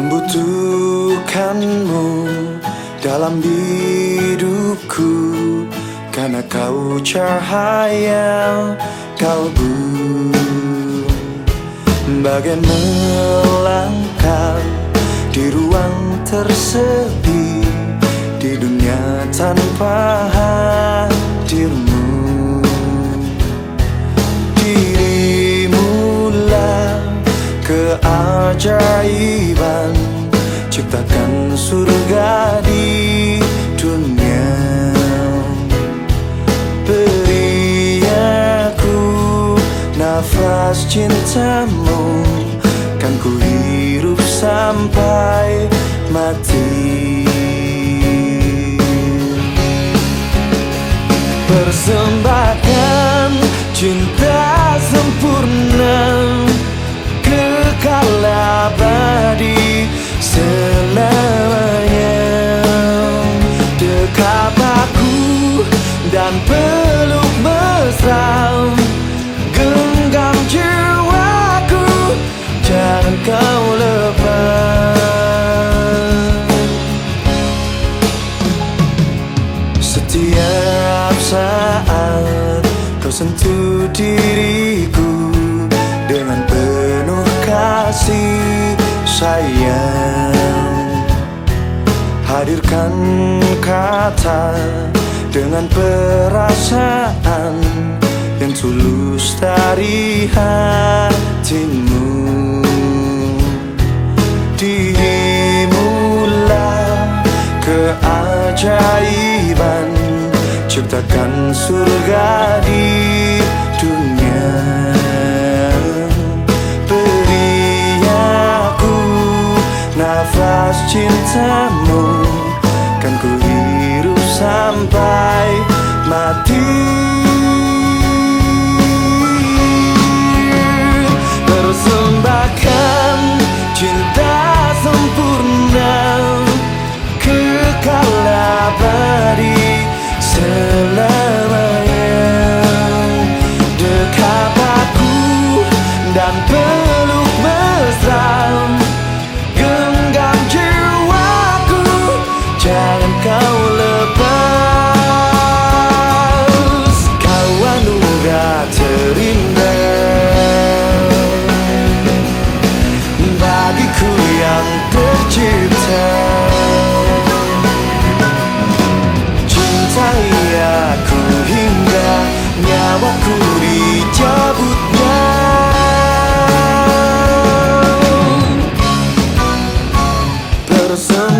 Membutuhkanmu dalam hidupku Karena kau cahaya kau bu Bagai melangkah di ruang tersepi Di dunia tanpa hadirmu. Dirimulah keajaiban Ciptakan surga di dunia. Beri aku nafas cintamu Kan ku hidup sampai mati. Persembahkan cinta Setiap saat kau sentuh diriku Dengan penuh kasih sayang. Hadirkan kata dengan perasaan Yang tulus dari hatimu. Dirimulah keajaiban Ciptakan surga di dunia. Beri aku nafas cintamu Kan ku hidup sampai mati dan peluk mesra. Genggam jiwaku Jangan kau some